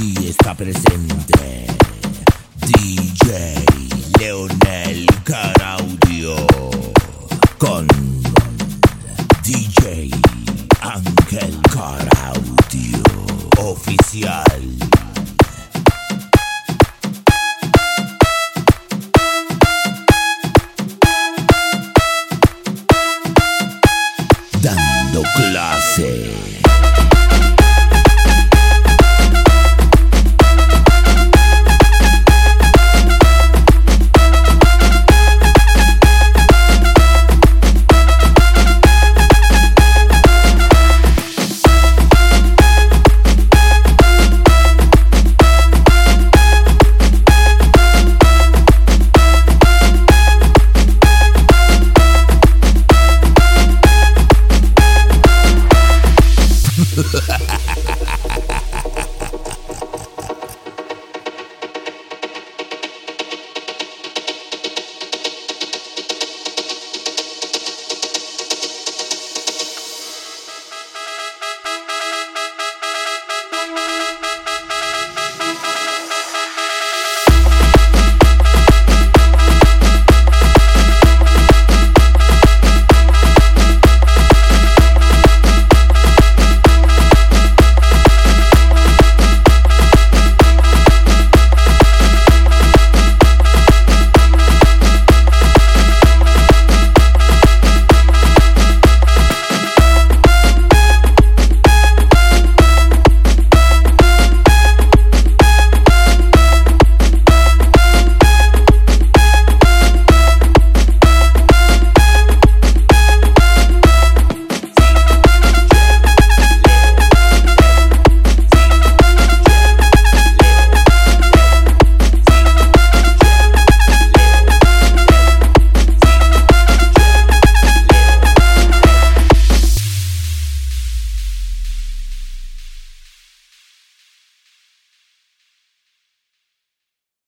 está presente DJ Leonel Caraudio con DJ Ángel Caraudio oficial. Dando clase.